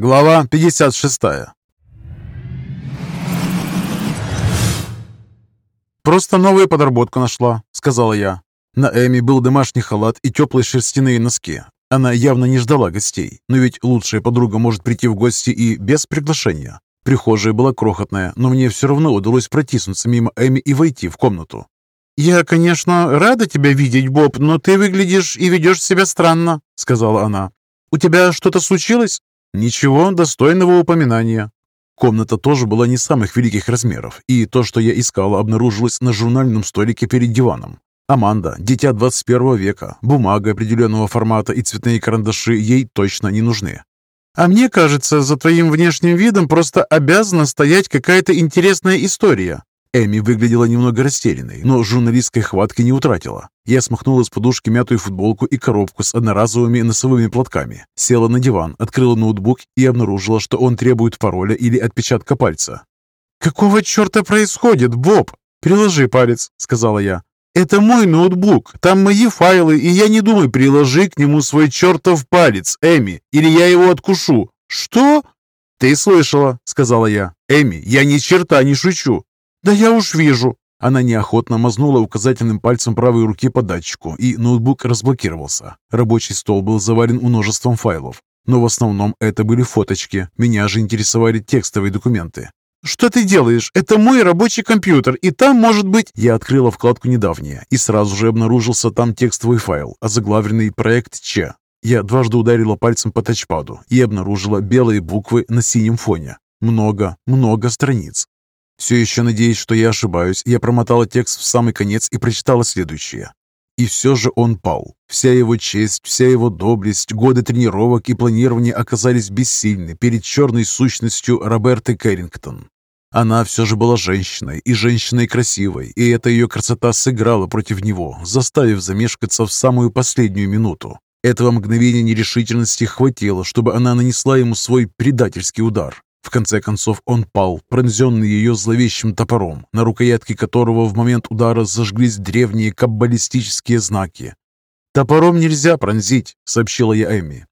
Глава 56 «Просто новую подработку нашла», — сказала я. На Эми был домашний халат и теплые шерстяные носки. Она явно не ждала гостей, но ведь лучшая подруга может прийти в гости и без приглашения. Прихожая была крохотная, но мне все равно удалось протиснуться мимо Эми и войти в комнату. «Я, конечно, рада тебя видеть, Боб, но ты выглядишь и ведешь себя странно», — сказала она. «У тебя что-то случилось?» «Ничего достойного упоминания». Комната тоже была не самых великих размеров, и то, что я искала, обнаружилось на журнальном столике перед диваном. Аманда, дитя 21 века, бумага определенного формата и цветные карандаши ей точно не нужны. «А мне кажется, за твоим внешним видом просто обязана стоять какая-то интересная история». Эми выглядела немного растерянной, но журналистской хватки не утратила. Я смахнула с подушки мятую футболку и коробку с одноразовыми носовыми платками. Села на диван, открыла ноутбук и обнаружила, что он требует пароля или отпечатка пальца. «Какого черта происходит, Боб?» «Приложи палец», — сказала я. «Это мой ноутбук, там мои файлы, и я не думаю, приложи к нему свой чертов палец, Эми, или я его откушу». «Что?» «Ты слышала», — сказала я. «Эми, я ни черта не шучу». «Да я уж вижу». Она неохотно мазнула указательным пальцем правой руки по датчику, и ноутбук разблокировался. Рабочий стол был завален множеством файлов. Но в основном это были фоточки. Меня же интересовали текстовые документы. «Что ты делаешь? Это мой рабочий компьютер, и там может быть...» Я открыла вкладку «Недавнее», и сразу же обнаружился там текстовый файл, озаглавленный «Проект Ч». Я дважды ударила пальцем по тачпаду и обнаружила белые буквы на синем фоне. Много, много страниц. Все еще надеясь, что я ошибаюсь, я промотала текст в самый конец и прочитала следующее. И все же он пал. Вся его честь, вся его доблесть, годы тренировок и планирования оказались бессильны перед черной сущностью Роберты Кэррингтон. Она все же была женщиной, и женщиной красивой, и эта ее красота сыграла против него, заставив замешкаться в самую последнюю минуту. Этого мгновения нерешительности хватило, чтобы она нанесла ему свой предательский удар. В конце концов он пал, пронзенный ее зловещим топором, на рукоятке которого в момент удара зажглись древние каббалистические знаки. «Топором нельзя пронзить», — сообщила я Эмми.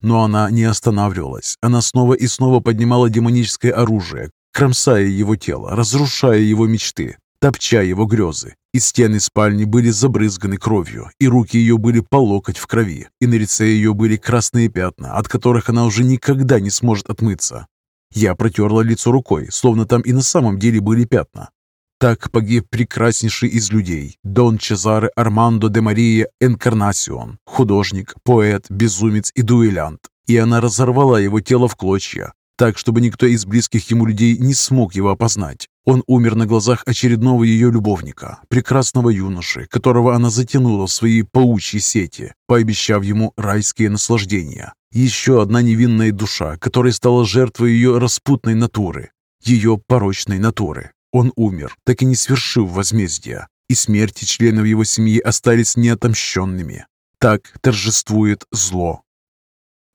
Но она не останавливалась. Она снова и снова поднимала демоническое оружие, кромсая его тело, разрушая его мечты, топча его грезы. И стены спальни были забрызганы кровью, и руки ее были по локоть в крови, и на лице ее были красные пятна, от которых она уже никогда не сможет отмыться. Я протерла лицо рукой, словно там и на самом деле были пятна. Так погиб прекраснейший из людей Дон Чезаре Армандо де Мария Энкарнасион, художник, поэт, безумец и дуэлянт. И она разорвала его тело в клочья, так, чтобы никто из близких ему людей не смог его опознать. Он умер на глазах очередного ее любовника, прекрасного юноши, которого она затянула в свои паучьи сети, пообещав ему райские наслаждения. Еще одна невинная душа, которая стала жертвой ее распутной натуры, ее порочной натуры. Он умер, так и не свершив возмездия, и смерти членов его семьи остались неотомщенными. Так торжествует зло.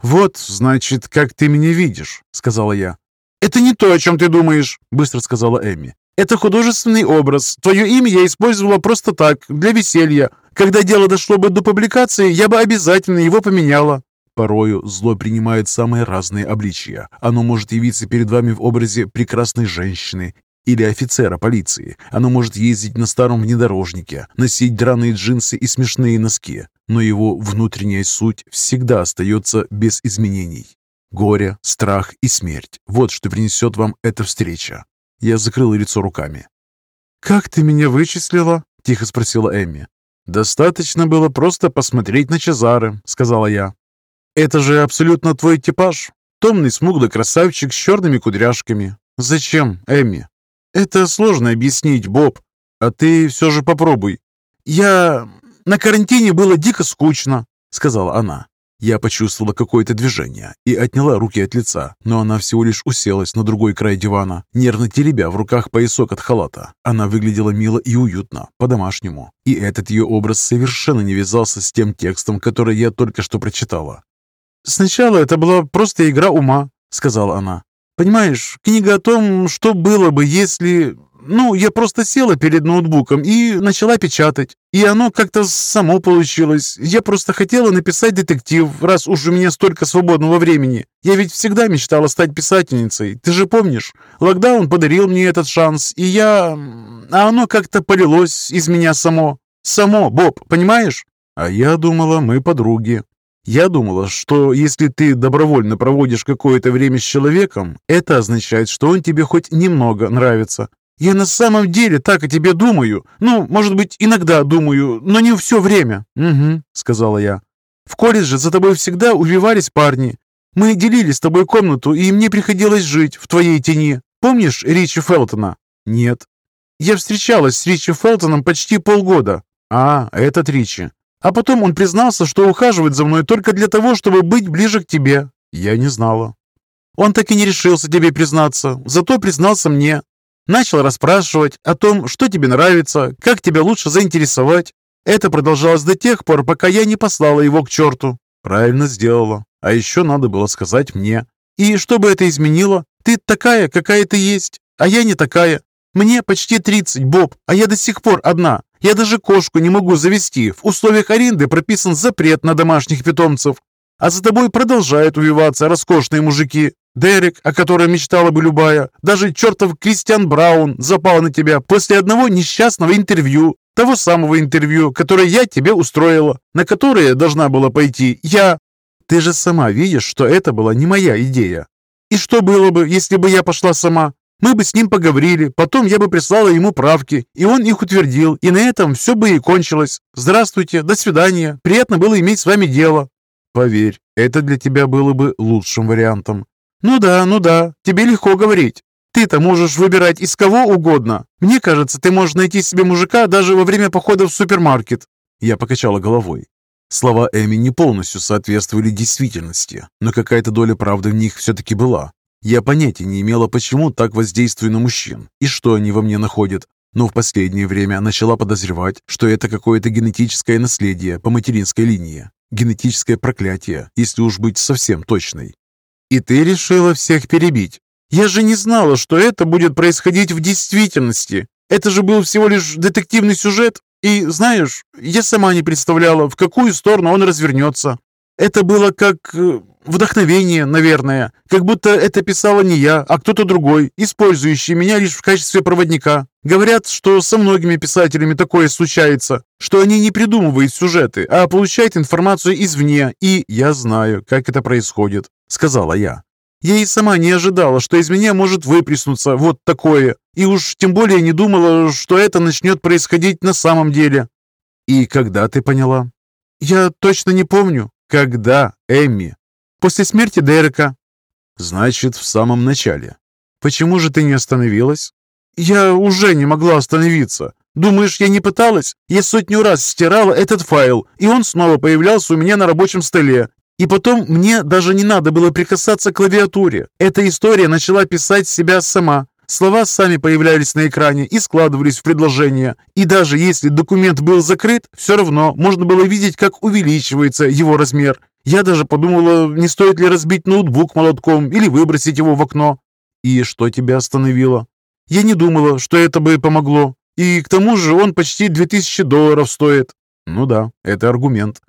«Вот, значит, как ты меня видишь», — сказала я. «Это не то, о чем ты думаешь», — быстро сказала Эми. «Это художественный образ. Твое имя я использовала просто так, для веселья. Когда дело дошло бы до публикации, я бы обязательно его поменяла». Порою зло принимает самые разные обличия. Оно может явиться перед вами в образе прекрасной женщины или офицера полиции. Оно может ездить на старом внедорожнике, носить драные джинсы и смешные носки. Но его внутренняя суть всегда остается без изменений. Горе, страх и смерть – вот что принесет вам эта встреча. Я закрыл лицо руками. «Как ты меня вычислила?» – тихо спросила Эмми. «Достаточно было просто посмотреть на Чезары», – сказала я. «Это же абсолютно твой типаж. Томный смуглый красавчик с черными кудряшками. Зачем, Эми?» «Это сложно объяснить, Боб. А ты все же попробуй. Я... На карантине было дико скучно», — сказала она. Я почувствовала какое-то движение и отняла руки от лица, но она всего лишь уселась на другой край дивана, нервно теребя в руках поясок от халата. Она выглядела мило и уютно, по-домашнему. И этот ее образ совершенно не вязался с тем текстом, который я только что прочитала. «Сначала это была просто игра ума», — сказала она. Понимаешь, книга о том, что было бы, если... Ну, я просто села перед ноутбуком и начала печатать. И оно как-то само получилось. Я просто хотела написать детектив, раз уж у меня столько свободного времени. Я ведь всегда мечтала стать писательницей. Ты же помнишь? Локдаун подарил мне этот шанс, и я... А оно как-то полилось из меня само. Само, Боб, понимаешь? А я думала, мы подруги. Я думала, что если ты добровольно проводишь какое-то время с человеком, это означает, что он тебе хоть немного нравится. Я на самом деле так о тебе думаю. Ну, может быть, иногда думаю, но не все время. Угу, сказала я. В колледже за тобой всегда увивались парни. Мы делили с тобой комнату, и мне приходилось жить в твоей тени. Помнишь Ричи Фелтона? Нет. Я встречалась с Ричи Фелтоном почти полгода. А, этот Ричи. А потом он признался, что ухаживает за мной только для того, чтобы быть ближе к тебе. Я не знала. Он так и не решился тебе признаться, зато признался мне. Начал расспрашивать о том, что тебе нравится, как тебя лучше заинтересовать. Это продолжалось до тех пор, пока я не послала его к черту. Правильно сделала. А еще надо было сказать мне. И что бы это изменило? Ты такая, какая ты есть, а я не такая. Мне почти 30, Боб, а я до сих пор одна. Я даже кошку не могу завести. В условиях аренды прописан запрет на домашних питомцев. А за тобой продолжают увиваться роскошные мужики. Дерек, о котором мечтала бы любая, даже чертов Кристиан Браун запал на тебя после одного несчастного интервью, того самого интервью, которое я тебе устроила, на которое должна была пойти я. Ты же сама видишь, что это была не моя идея. И что было бы, если бы я пошла сама? Мы бы с ним поговорили, потом я бы прислала ему правки, и он их утвердил, и на этом все бы и кончилось. Здравствуйте, до свидания, приятно было иметь с вами дело. Поверь, это для тебя было бы лучшим вариантом. Ну да, ну да, тебе легко говорить. Ты-то можешь выбирать из кого угодно. Мне кажется, ты можешь найти себе мужика даже во время похода в супермаркет. Я покачала головой. Слова Эми не полностью соответствовали действительности, но какая-то доля правды в них все-таки была. Я понятия не имела, почему так воздействую на мужчин и что они во мне находят, но в последнее время начала подозревать, что это какое-то генетическое наследие по материнской линии, генетическое проклятие, если уж быть совсем точной. «И ты решила всех перебить? Я же не знала, что это будет происходить в действительности. Это же был всего лишь детективный сюжет, и, знаешь, я сама не представляла, в какую сторону он развернется. Это было как э, вдохновение, наверное. Как будто это писала не я, а кто-то другой, использующий меня лишь в качестве проводника. Говорят, что со многими писателями такое случается, что они не придумывают сюжеты, а получают информацию извне. И я знаю, как это происходит, сказала я. Я и сама не ожидала, что из меня может выплеснуться вот такое. И уж тем более не думала, что это начнет происходить на самом деле. И когда ты поняла? Я точно не помню. Когда, Эмми? После смерти Дерека. Значит, в самом начале. Почему же ты не остановилась? Я уже не могла остановиться. Думаешь, я не пыталась? Я сотню раз стирала этот файл, и он снова появлялся у меня на рабочем столе. И потом мне даже не надо было прикасаться к клавиатуре. Эта история начала писать себя сама. Слова сами появлялись на экране и складывались в предложения. И даже если документ был закрыт, все равно можно было видеть, как увеличивается его размер. Я даже подумала, не стоит ли разбить ноутбук молотком или выбросить его в окно. И что тебя остановило? Я не думала, что это бы помогло. И к тому же он почти 2000 долларов стоит. Ну да, это аргумент.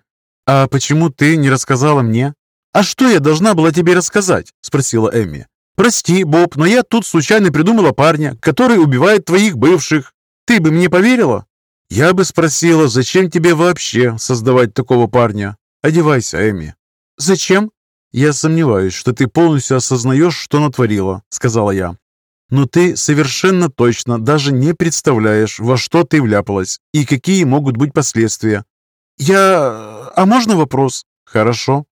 А почему ты не рассказала мне? А что я должна была тебе рассказать? Спросила Эми. «Прости, Боб, но я тут случайно придумала парня, который убивает твоих бывших. Ты бы мне поверила?» «Я бы спросила, зачем тебе вообще создавать такого парня? Одевайся, Эми». «Зачем?» «Я сомневаюсь, что ты полностью осознаешь, что натворила», — сказала я. «Но ты совершенно точно даже не представляешь, во что ты вляпалась и какие могут быть последствия». «Я... А можно вопрос?» «Хорошо».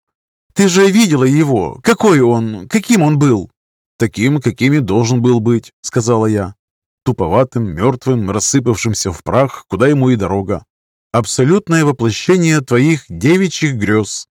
«Ты же видела его. Какой он? Каким он был?» «Таким, какими должен был быть», — сказала я. Туповатым, мертвым, рассыпавшимся в прах, куда ему и дорога. Абсолютное воплощение твоих девичьих грез.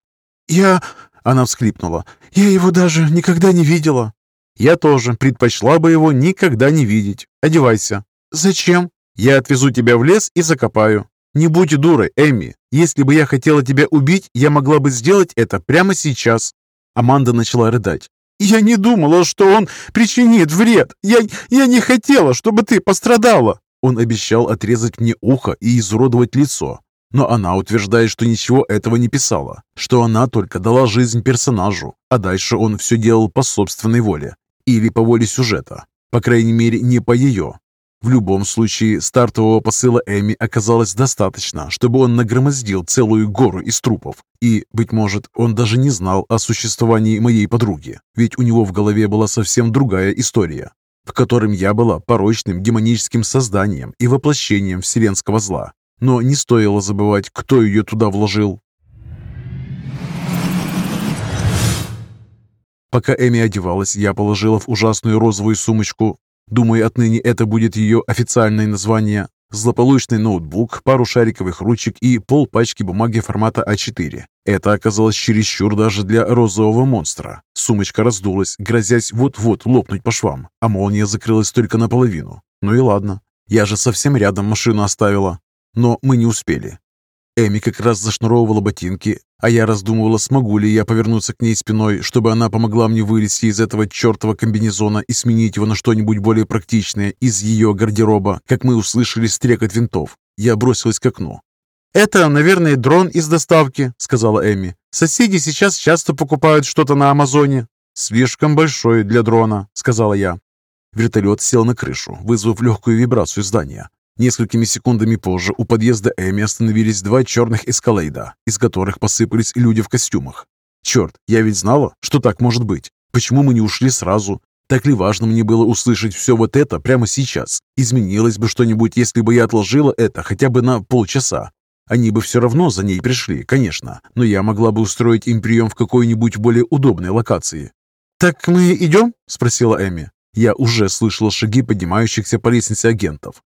«Я...» — она всхлипнула. «Я его даже никогда не видела». «Я тоже предпочла бы его никогда не видеть. Одевайся». «Зачем?» «Я отвезу тебя в лес и закопаю». «Не будь дурой, Эми. Если бы я хотела тебя убить, я могла бы сделать это прямо сейчас». Аманда начала рыдать. «Я не думала, что он причинит вред. Я, я не хотела, чтобы ты пострадала». Он обещал отрезать мне ухо и изуродовать лицо. Но она утверждает, что ничего этого не писала, что она только дала жизнь персонажу, а дальше он все делал по собственной воле или по воле сюжета. По крайней мере, не по ее. В любом случае, стартового посыла Эми оказалось достаточно, чтобы он нагромоздил целую гору из трупов. И, быть может, он даже не знал о существовании моей подруги, ведь у него в голове была совсем другая история, в котором я была порочным демоническим созданием и воплощением вселенского зла. Но не стоило забывать, кто ее туда вложил. Пока Эми одевалась, я положила в ужасную розовую сумочку Думаю, отныне это будет ее официальное название. Злополучный ноутбук, пару шариковых ручек и пол пачки бумаги формата А4. Это оказалось чересчур даже для розового монстра. Сумочка раздулась, грозясь вот-вот лопнуть по швам, а молния закрылась только наполовину. Ну и ладно, я же совсем рядом машину оставила. Но мы не успели. Эми как раз зашнуровывала ботинки, а я раздумывала, смогу ли я повернуться к ней спиной, чтобы она помогла мне вылезти из этого чертова комбинезона и сменить его на что-нибудь более практичное из ее гардероба, как мы услышали стрекот винтов. Я бросилась к окну. «Это, наверное, дрон из доставки», — сказала Эми. «Соседи сейчас часто покупают что-то на Амазоне». «Слишком большой для дрона», — сказала я. Вертолет сел на крышу, вызвав легкую вибрацию здания. Несколькими секундами позже у подъезда Эми остановились два черных эскалейда, из которых посыпались люди в костюмах. Черт, я ведь знала, что так может быть. Почему мы не ушли сразу? Так ли важно мне было услышать все вот это прямо сейчас? Изменилось бы что-нибудь, если бы я отложила это хотя бы на полчаса? Они бы все равно за ней пришли, конечно, но я могла бы устроить им прием в какой-нибудь более удобной локации. «Так мы идем?» – спросила Эми. Я уже слышала шаги поднимающихся по лестнице агентов.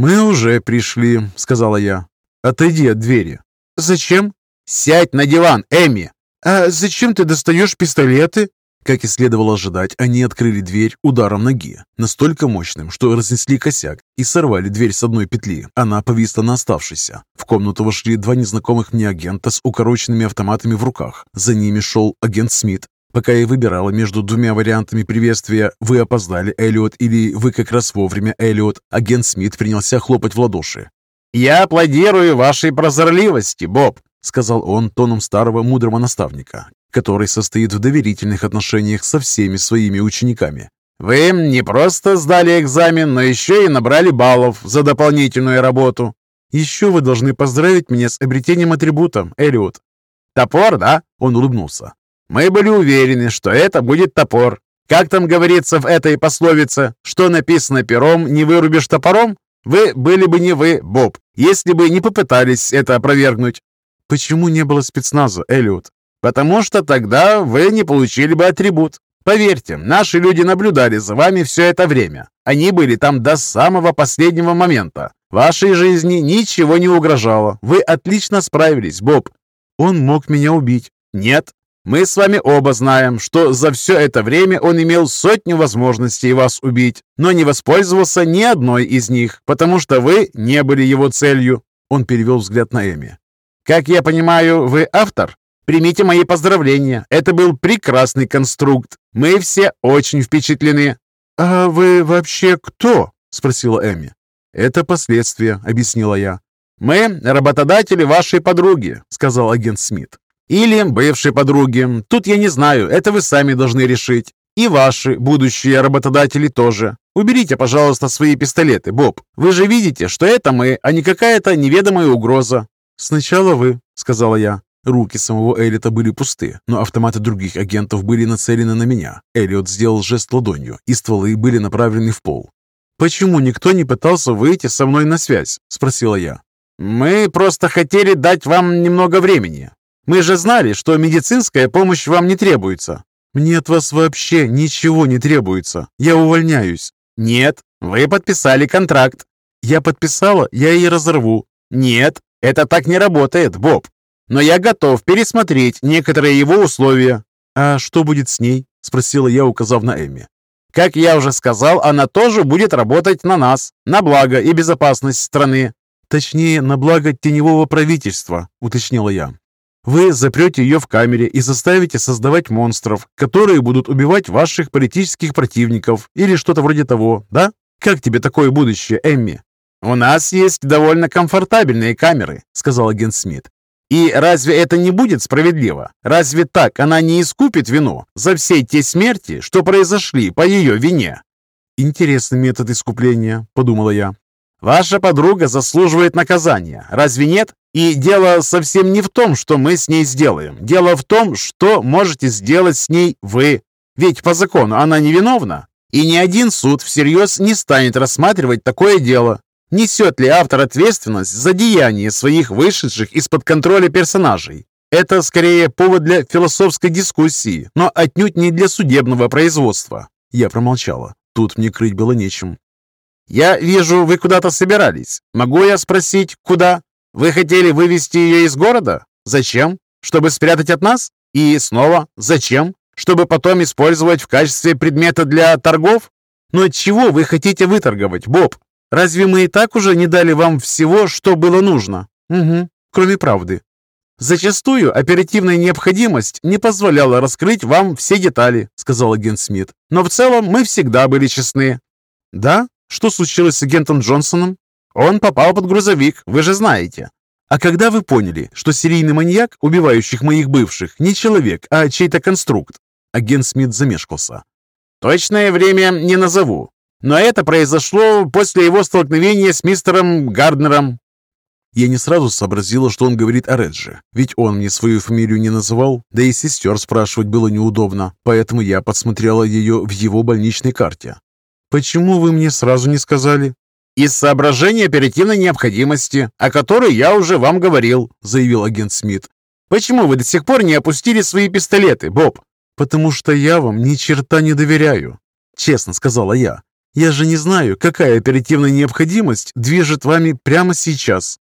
«Мы уже пришли», — сказала я. «Отойди от двери». «Зачем?» «Сядь на диван, Эми!» «А зачем ты достаешь пистолеты?» Как и следовало ожидать, они открыли дверь ударом ноги, настолько мощным, что разнесли косяк и сорвали дверь с одной петли. Она повисла на оставшейся. В комнату вошли два незнакомых мне агента с укороченными автоматами в руках. За ними шел агент Смит Пока я выбирала между двумя вариантами приветствия «Вы опоздали, Эллиот» или «Вы как раз вовремя, Эллиот», агент Смит принялся хлопать в ладоши. «Я аплодирую вашей прозорливости, Боб», — сказал он тоном старого мудрого наставника, который состоит в доверительных отношениях со всеми своими учениками. «Вы не просто сдали экзамен, но еще и набрали баллов за дополнительную работу. Еще вы должны поздравить меня с обретением атрибута, Эллиот». «Топор, да?» — он улыбнулся. Мы были уверены, что это будет топор. Как там говорится в этой пословице, что написано пером, не вырубишь топором? Вы были бы не вы, Боб, если бы не попытались это опровергнуть. Почему не было спецназа, Эллиот? Потому что тогда вы не получили бы атрибут. Поверьте, наши люди наблюдали за вами все это время. Они были там до самого последнего момента. Вашей жизни ничего не угрожало. Вы отлично справились, Боб. Он мог меня убить. Нет, мы с вами оба знаем, что за все это время он имел сотню возможностей вас убить, но не воспользовался ни одной из них, потому что вы не были его целью». Он перевел взгляд на Эми. «Как я понимаю, вы автор? Примите мои поздравления. Это был прекрасный конструкт. Мы все очень впечатлены». «А вы вообще кто?» – спросила Эми. «Это последствия», – объяснила я. «Мы работодатели вашей подруги», – сказал агент Смит. Или бывшей подруги. Тут я не знаю, это вы сами должны решить. И ваши будущие работодатели тоже. Уберите, пожалуйста, свои пистолеты, Боб. Вы же видите, что это мы, а не какая-то неведомая угроза. Сначала вы, сказала я. Руки самого Эллиота были пусты, но автоматы других агентов были нацелены на меня. Эллиот сделал жест ладонью, и стволы были направлены в пол. «Почему никто не пытался выйти со мной на связь?» – спросила я. «Мы просто хотели дать вам немного времени. Мы же знали, что медицинская помощь вам не требуется. Мне от вас вообще ничего не требуется. Я увольняюсь. Нет, вы подписали контракт. Я подписала, я и разорву. Нет, это так не работает, Боб. Но я готов пересмотреть некоторые его условия. А что будет с ней? Спросила я, указав на Эми. Как я уже сказал, она тоже будет работать на нас, на благо и безопасность страны. Точнее, на благо теневого правительства, уточнила я. Вы запрете ее в камере и заставите создавать монстров, которые будут убивать ваших политических противников или что-то вроде того, да? Как тебе такое будущее, Эмми?» «У нас есть довольно комфортабельные камеры», — сказал агент Смит. «И разве это не будет справедливо? Разве так она не искупит вину за все те смерти, что произошли по ее вине?» «Интересный метод искупления», — подумала я. «Ваша подруга заслуживает наказания, разве нет? И дело совсем не в том, что мы с ней сделаем. Дело в том, что можете сделать с ней вы. Ведь по закону она невиновна. И ни один суд всерьез не станет рассматривать такое дело. Несет ли автор ответственность за деяния своих вышедших из-под контроля персонажей? Это скорее повод для философской дискуссии, но отнюдь не для судебного производства. Я промолчала. Тут мне крыть было нечем. «Я вижу, вы куда-то собирались. Могу я спросить, куда? Вы хотели вывести ее из города? Зачем? Чтобы спрятать от нас? И снова, зачем? Чтобы потом использовать в качестве предмета для торгов? Но от чего вы хотите выторговать, Боб? Разве мы и так уже не дали вам всего, что было нужно? Угу, кроме правды. «Зачастую оперативная необходимость не позволяла раскрыть вам все детали», сказал агент Смит. «Но в целом мы всегда были честны». «Да? Что случилось с агентом Джонсоном?» «Он попал под грузовик, вы же знаете». «А когда вы поняли, что серийный маньяк, убивающих моих бывших, не человек, а чей-то конструкт?» Агент Смит замешкался. «Точное время не назову, но это произошло после его столкновения с мистером Гарднером. Я не сразу сообразила, что он говорит о Редже, ведь он мне свою фамилию не называл, да и сестер спрашивать было неудобно, поэтому я подсмотрела ее в его больничной карте. «Почему вы мне сразу не сказали?» «Из соображения оперативной необходимости, о которой я уже вам говорил», заявил агент Смит. «Почему вы до сих пор не опустили свои пистолеты, Боб?» «Потому что я вам ни черта не доверяю», честно сказала я. «Я же не знаю, какая оперативная необходимость движет вами прямо сейчас.